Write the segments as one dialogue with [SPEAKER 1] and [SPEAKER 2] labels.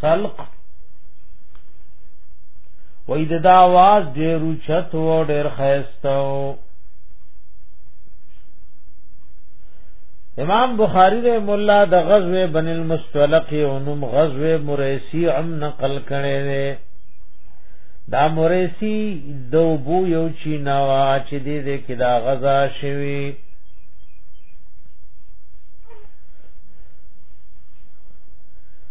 [SPEAKER 1] خلق وې د دا आवाज ډېر چت و ډېر خيسته امام بخاری دے مولا د غزوه بن المستلق اونم غزوه مریسی عم نقل کړي دے دا مریسی دو بو یو چی نوا چې دې دې کې دا غزا شوی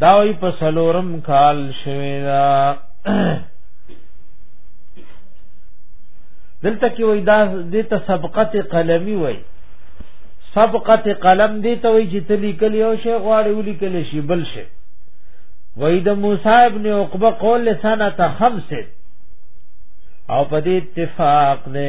[SPEAKER 1] دا وی په سلورم کال شوی دا دلته کې وای دا د ته سبقت قلمی وای سبقت قلم دی ته وای چې تلی کلی او شی غواړي ولي کلی شي بل شي وای د موسی ابن عقبه قول سنه خمسه او په دې اتفاق نه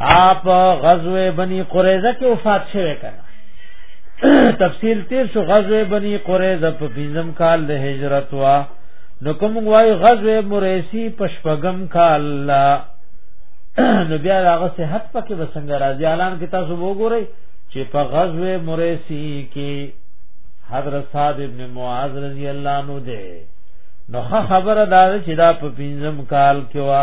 [SPEAKER 1] آپ غزوه بنی قریظه کې وفات شوه کړه تفصیل تیر شو غزوه بنی قریظه په پنځم کال د هجرت وا نو کوم وای غزوه مریسی په شپږم کال لا نو بیا هغه صحت پکې وسنګ راځي اعلان کې تاسو وګورئ چې په غزوه مریسی کې حضرت صاد ابن معاذ رضی الله عنه ده نو خبره دا چې دا په پنځم کال کې وا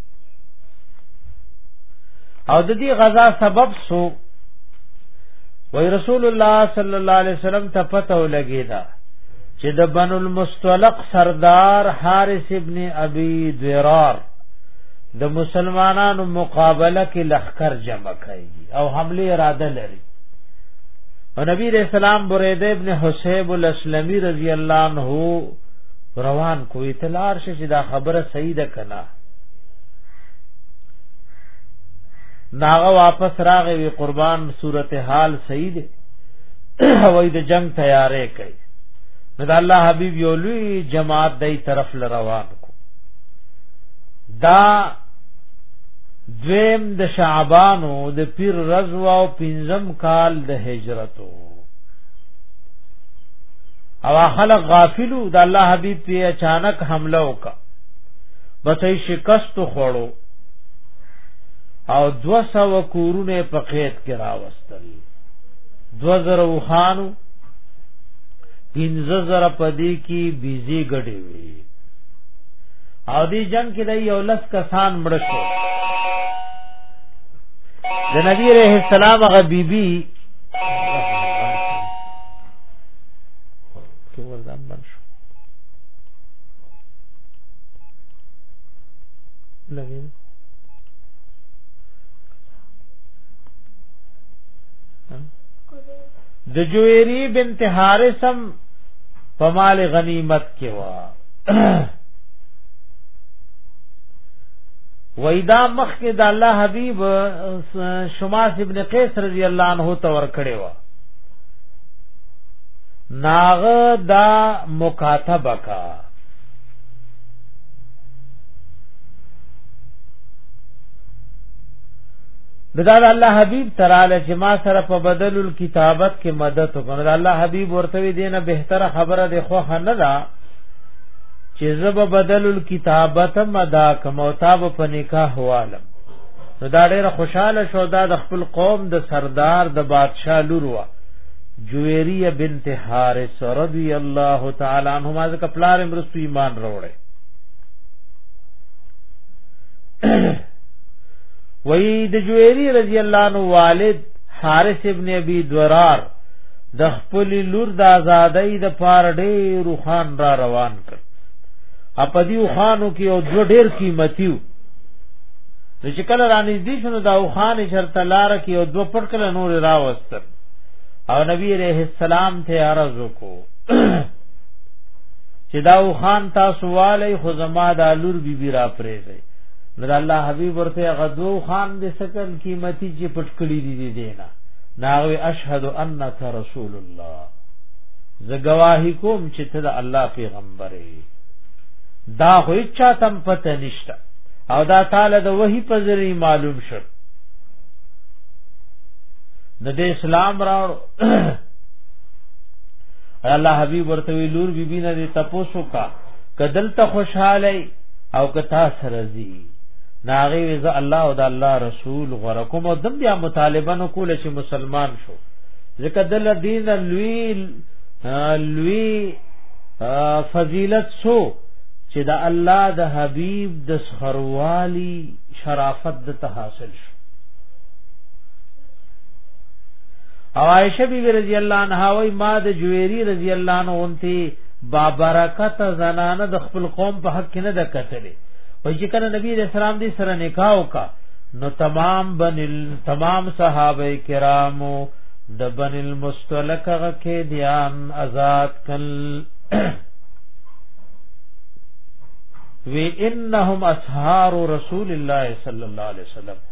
[SPEAKER 1] او د دې غزا سبب سو وای رسول الله صلی الله علیه وسلم ته پته ولګی دا چې د بنو المستلق سردار حارث ابن ابي ذرار د مسلمانانو مقابله کې لخر جمع کوي او حمله اراده لري او نبی رسول الله بریده ابن حسیب الاسلمی رضی الله عنه روان کوی تلار شې دا خبره صحیح ده کنا ناغه واپس راغې وی قربان صورت حال صحیح دی وای د جنگ تیارې کوي نو د الله حبیب یو لوی جماعت دای طرف لروان کو دا دویم د شعبانو د پیر رضوا او پنځم کال د هجرتو او خلق غافلو د الله حبیب په اچانک حمله وکړه بس یې شکست خوړو او دو سو کورونه په قید کې راوستل دو زر وخانو پینځه زر پدې کې بيزي غړې وي او دې جنگ کې د یو لس کسان مړ شو د نبی رحم السلام غ بیبي لګي د جويري بنت حارثم په مال غنیمت کې وا وېدا مخ کې د الله حبيب شماس ابن قیس رضی الله عنه ته ور کړې وا ناغ دا مکاتبه کا دغه الله حبیب تراله چې ما سره په بدل الكتابت کې مدد وکړه الله حبیب ورته دینه بهتره خبره ده خو نه ده چې زب بدل الكتابت مدا کموتاب په نکاح حواله نو دا ډیره خوشاله شو دا د خپل قوم د سردار د بادشاه لور وه جویریه بنت حارث رضی الله تعالی عنهما ځکه پلار امرستو ایمان راوړی وی د جویری رضی الله عنه والد حارث ابن ابي درار د خپل لور د آزادۍ د پار ډېر خان را روان کړ اپدیو خانو کې او دو ډېر قیمتیو چې کله رانږدې شنو دا خان شرط لار کې او دو پټ کله نور راوستل او نبی علیہ السلام ته عرض وکړو چې دا خان تاسو والي خو زما د لور بي بي را پرېږي نو الله حبيب ورته غدو خان دې سکن قیمتي چې پټکړي دي دي دینا ناوي اشهد انک رسول الله زه گواہی کوم چې ته د الله پیغمبر یې دا خو چا تم پته نشته او دا تعالی د وਹੀ په ذری معلوم شو نو د اسلام راو الله حبیب ورته ویلور بی بی نه دې تپوسو کا کدل ته خوشاله او کتا سره زی ناغي وز الله او د الله رسول غره کوم او دم بیا مطالبه نو کول چې مسلمان شو ځکه دل دین لوی لوی فضیلت سو چې د الله د حبیب د سخروالی شرافت د حاصل شو او عائشه بی رضی الله عنها وای ما د جویری رضی الله عنه اونتی با برکت زنانه د خپل قوم په حق نه د کتلې او چې کله نبی رسول الله دې سره نکاح وکا نو تمام بن تمام صحابه کرامو د بن المستلق غکه دیان آزاد کل وی انهم اصحاب رسول الله صلی الله علیه وسلم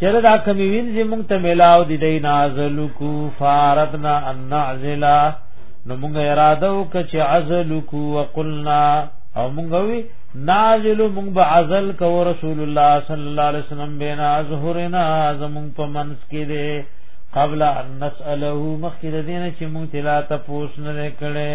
[SPEAKER 1] چر دا کمی وین زی مونږ ته ملاو دی دی نازل کو فارتنا ان نعزلا نو مونږ اراده وک چې عزل کو وقلنا او مونږ وی نازل مونږ به عزل کو رسول الله صلی الله علیه وسلم بینا ظهرنا زمون په منس کې دی قبل ان نساله مخکې دینه چې مونږ تلا تاسو نه کړي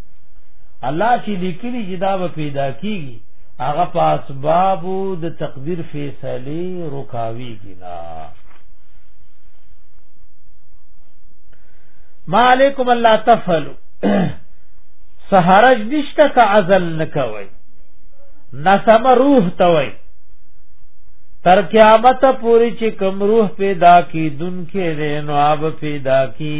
[SPEAKER 1] الله چې لیکلي چې دا به پیدا کیږي هغه په اسباب د تقدیر فیصله رکاوي کینا ما علیکم الله تفعلوا سحرج نشته کا ازل نکوي نسم روح توي تر قیامت پوری چې کوم روح پیدا کی دن کې رینو اب پیدا کی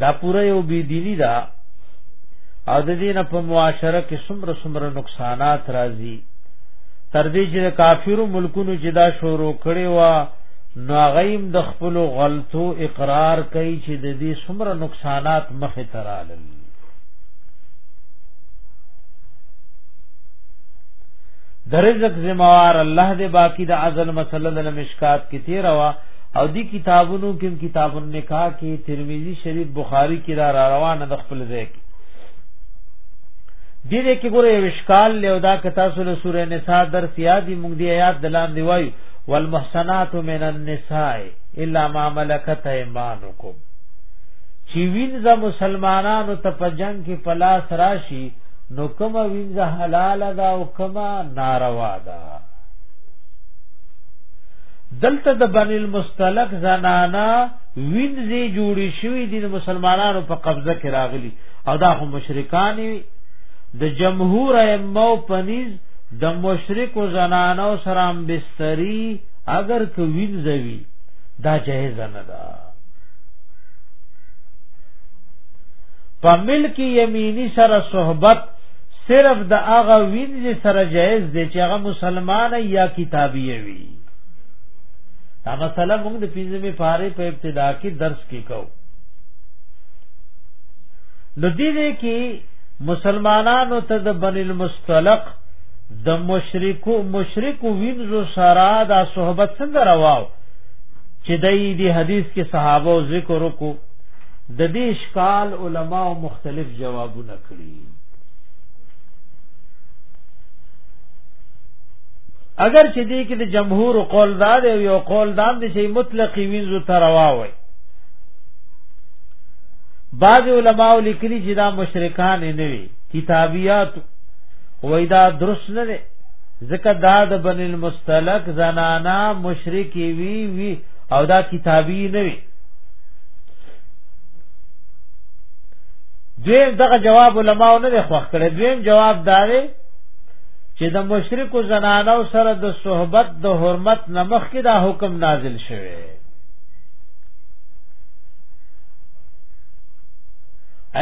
[SPEAKER 1] دا پوره یو بی دینی دا او د دینه په معاشره کې څومره څومره نقصانات راځي تر دې چې کافرو ملکونو چې دا شروع کړي وا نو غیم د خپل غلطو اقرار کوي چې د دې څومره نقصانات مخه ترالل درزق زموار الله دې باقی د ازل مسله د مشکات کې تیروا او دی کتابونو کې کتاب النکاح کې ترمذی شریف بخاری کې را, را روانه د خپل ځای کې دې دې کې ګوره یو اشکال له دا کتا سره سورې نساء در سیادی مونږ دی آیات دلان دی وایو والمحسنات من النساء الا ما ملکت ایمانکم چې وینځه مسلمانانو ته په جنگ کې پلاس راشي نو کوم وینځه حلال ده او کوم ناروا ده دلته د بنی المستلق زنانا وینځي جوړی شوی دي مسلمانانو په قبضه کې راغلي او دا هم مشرکان د جمهور ائمه پنیز د مشرک زنانو سره بستری اگر کو وینځوي دا جهیز نه ده په ملک یمینی سره صحبت صرف د هغه وینځ سره جایز دی چې هغه مسلمان یا کتابی وي دا مسله موږ د پنځمې پاره په ابتدا کې درس کې کو نو دې دې کې مسلمانانو ته د بن المستلق د مشرکو مشرکو وینځو سره دا صحبت څنګه رواو چې دای دی حدیث کې صحابه ذکر وکړو د دې اشکال علما مختلف جوابونه اگر چې دې کې د جمهور قول دا دی یو قول دا دی چې مطلق وینځو تروا وي بعض علماء لیکلي چې دا مشرکان نه وي کتابیات وای دا درست نه دی ځکه دا د بن المستلق زنانا مشرکی وی وی او دا کتابی نه وی دویم دغه جواب علماو نه دی خوښ کړی دویم جواب دا دی چې د مشرکو زنانو سره د صحبت د حرمت نمخ کې دا حکم نازل شوی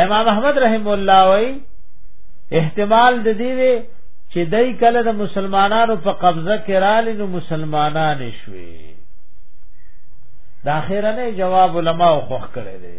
[SPEAKER 1] امام احمد رحم الله وی احتمال د دې وی چې دای کله د مسلمانانو په قبضه کې رالې نو مسلمانان شوي دا اخیرنه جواب علماو خوخ کړی دی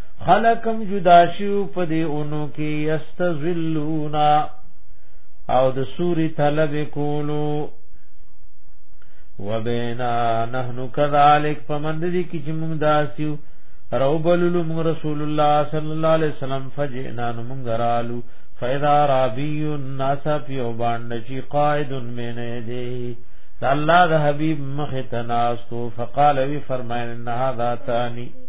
[SPEAKER 1] خلقم جدا شو په دې اونو کې یستذلونا او د سوري طلب کولو وبینا نحن كذلك فمند دي کی چې موږ داسیو روبل لم رسول الله صلی الله علیه وسلم فجئنا موږ رالو فاذا رابی الناس فی وبان چی قائد من دی الله د حبیب مخ تناستو فقال وی فرمایل ان هذا ثانی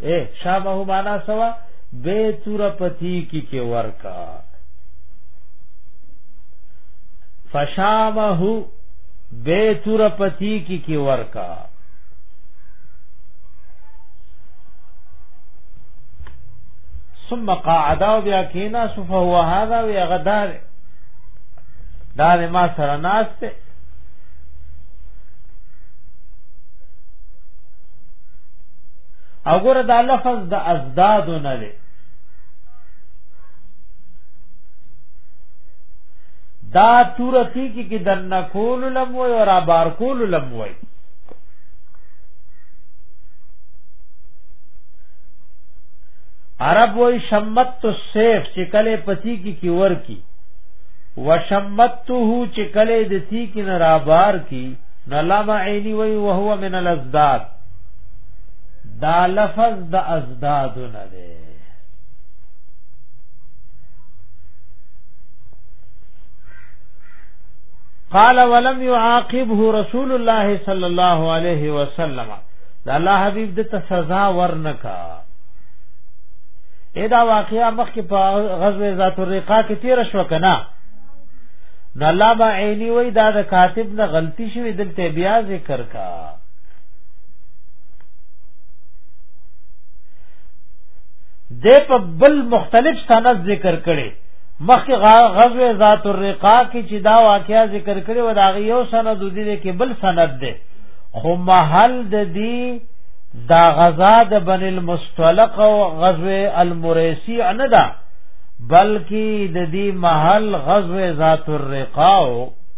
[SPEAKER 1] اے شابه معنا سوا بے تور پتی کی کې ورکا فشابه بے تور پتی کی کې ورکا ثم قاعدا بیا کینا صفه هو هذا وی غدار دا ما سره ناس ته او ګوره دا لفظ د ازداد نه دی دا تورتی کی کی دن کول لم وی اور آبار کول لم وی عرب وی شمت تو سیف چکلے پسی کی کی ور کی وشمته چې کله د تی کې نه را بار کی نو علامه عینی وی وهو من الازداد دا لفظ د ازداد نه دی قال ولم يعاقبه رسول الله صلى الله عليه وسلم دا الله حبيب د سزا ورنکا ادا واقعا مخکې په غزوه ذات الرقا کې تیر شو کنه نو الله با عینی وای دا د کاتب نه غلطی شوی دلته بیا ذکر کا د په بل مختلف سند ذکر کړي مخکې غزوه ذات الرقا کې چې دا واقعیا ذکر کړي و دا یو سند دی کې بل سند دی خو محل د دی دا غزا د بن المستلق او غزوه المریسی نه ده بلکې د دې محل غزوه ذات الرقا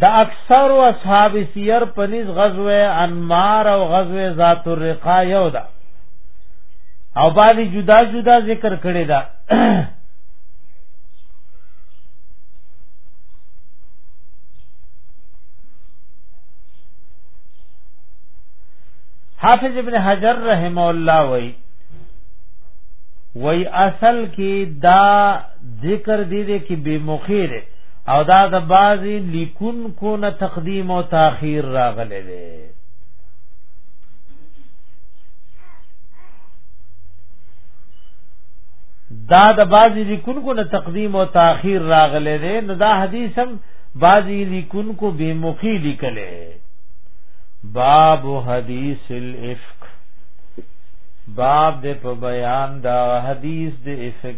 [SPEAKER 1] د اکثر او اصحاب سیر پنځ غزوه انمار او غزوه ذات الرقا یو ده او باندې جدا جدا ذکر کړی دا حافظ ابن حجر رحم الله وی وی اصل کې دا ذکر دې دې کې بے مخیر او دا د بازي لیکون کو نه تقدیم او تاخير راغلي دي دا د بازي لیکون کو نه تقدیم او تاخير راغلي دي نو دا حدیث هم بازي لیکون کو بے مخی لیکلې باب حدیث الافک باب د په بیان دا حدیث د افک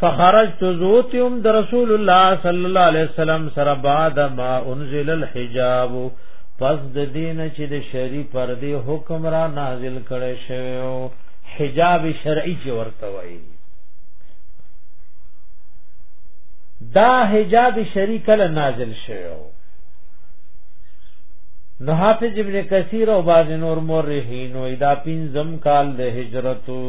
[SPEAKER 1] فخرجت زوتم در رسول الله صلی الله علیه وسلم سره بعد ما انزل الحجاب پس د دین چې د شری پر دی حکم را نازل کړي شوی حجاب شرعي چې ورته وایي دا حجاب شرعي کله نازل شوی نو حافظ ابن کثیر او باز نور مورحین و ادا پنځم کال د هجرتو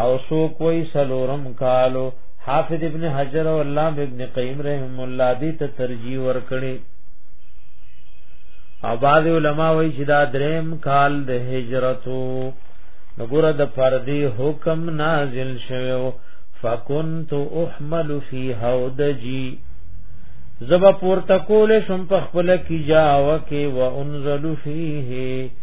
[SPEAKER 1] او سو کوئی سلورم کالو حافظ ابن حجر او علامه ابن قیم رحم الله دی ته ترجیح ورکړي او بعض علما وایي چې دا دریم کال د هجرتو نګوره د فردي حکم نازل شوو فکنت احمل فی هودجی زبا پورته کول شم په خپل کی جاوه کې وانزل فیه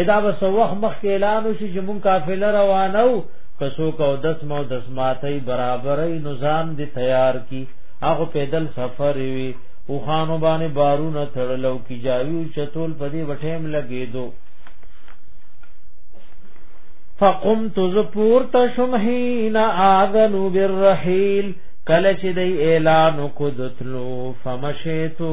[SPEAKER 1] ادا بس وخت مخکې اعلان وشي چې مونږ قافله روانو کسو کو دس مو دس ماتي برابرې نظام دي تیار کی هغه پیدل سفر وی او خانو باندې بارونه تړلو کی جاوی او چتول پدی وټیم لګیدو فقمت زپور تشم حين اذنوا بالرحيل کله چې دی اعلان کو دتلو فمشیتو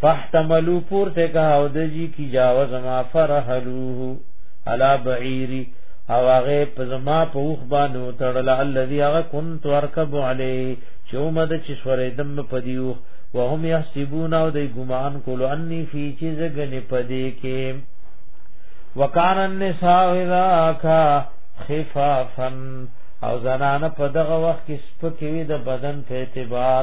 [SPEAKER 1] فاحتملوا پورته کا او دجی کی جاوز ما فرحلوه علا بعیری او هغه په زما په اوخ باندې وتړل الذي هغه كنت اركب عليه چومد چې سورې دم په دیو وهم يحسبون او دی ګمان کول اني في چیز غني پدې کې وکان النساء اذا کا خفافا او زنانه په دغه وخت کې سپکې وي د بدن په اعتبار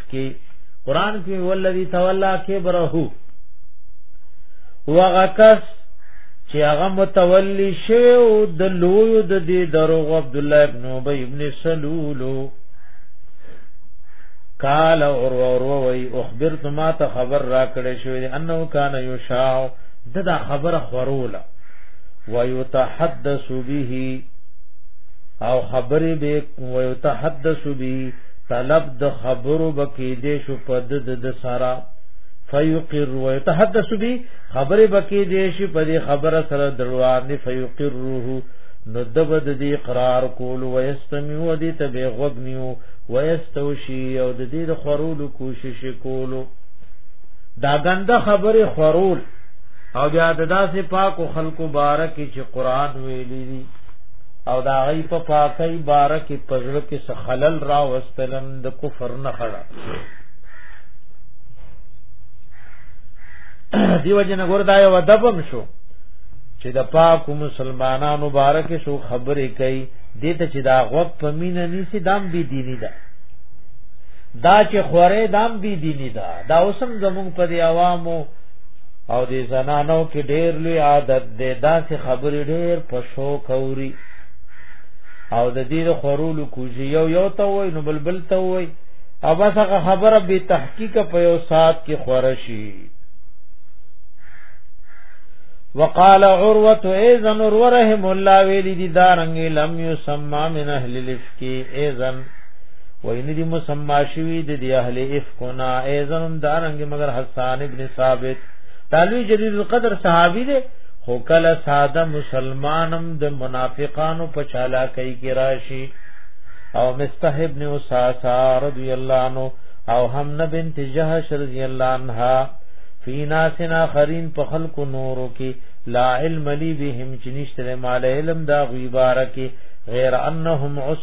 [SPEAKER 1] کې قران کې ولذي تولى كبره وغکس چې هغه متولی شوی او د لوی د دې دروغ عبد الله ابن ابي ابن سلول قال اور اور وی اخبرت ما ته خبر را کړې شوی انه کان یشاع ددا خبره خوروله ويتحدث به او خبرې به ويتحدث به طلب د خبرو بکی دې شو په د د سارا فیقر و یتحدث بی خبره بکی دې شي په دې خبره سره دروان دی فیقر روح نو دب د دې اقرار کول و یستمی و دې ته به غوګنیو و یستوشی او د دې د خورولو کوشش کولو دا غنده خبره خورول او بیا د داسې پاکو خلکو بارکه چې قران ویلي دي او دا غي په پاکي بارکه پزړه کې سخلل را وستلم د کفر نه خړه دیو جن ګور دا یو دبم شو چې د پاک مسلمانانو مبارک شو خبرې کوي دته چې دا غوږ په مینه نيسي دام بي دیني ده دا چې خوره دام بي دیني ده دا اوسم زمونږ په عوامو او دې زنانو کې ډېر لوی عادت دی داسې خبرې ډېر په شو کوري او د دې خورولو کوزي یو یو ته وای نو بلبل ته وای او بس هغه خبره به تحقیق په یو سات کې خورشي وقال عروه اذن ورحم الله ویل دي دارنګ لم يسمى من اهل الافك اذن ویني دي مسما شوی دي اهل اف کنا ایزم دارنګ مگر حسان ابن ثابت تعالی جلیل القدر صحابی دے خو کله ساده مسلمانم د منافقانو په چالاکۍ کې راشي او مستح ابن اساسا رضی الله عنه او حمنا بنت جهش رضی الله عنها فی ناسنا خرین په خلق نورو کې لا علم لی بهم چنشتره مال علم دا غیبارکی غیر انهم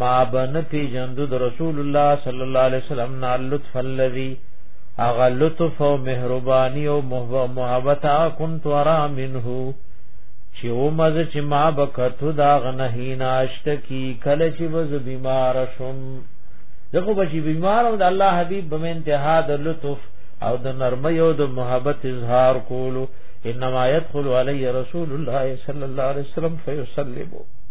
[SPEAKER 1] ما بن پیجند د رسول الله صلی الله علیه وسلم نا لطف الذی اغا لطف او مهربانی او محبت كنت ورا منه چې و مز چې ما بکتو دا غنهینا اشت کی کله چې وز بیمار شم دغه بچی بیمار او د الله حبیب بم انتها د لطف او د نرمۍ او د محبت اظهار کولو انما يدخل علي رسول الله صلى الله عليه وسلم فيسلمه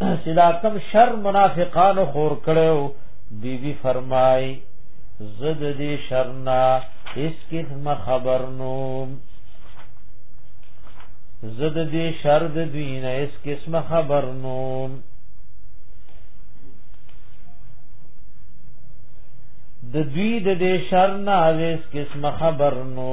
[SPEAKER 1] چې دا کم شر منافقانو خور کړو بی بی فرمای زد دې شرنا اس قسم خبر نو زد دې شر د دین اس قسم خبر نو د دوی د دې شر نه اوس قسم خبر نو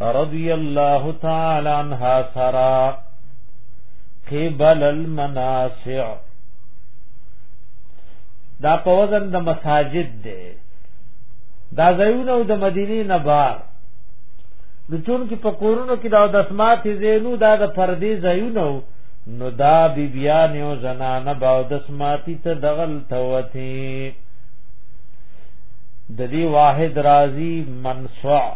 [SPEAKER 1] رضی الله تعالی عنها سرا قبل المناسع دا په وزن د مساجد دی دا زیونه او د مدینه نه بار د چون کې په کورونو کې دا د اسمات زینو دا د پردې زیونه نو دا بی بیان او زنانه با د اسماتی ته دغل توتی د دې واحد رازی منصوع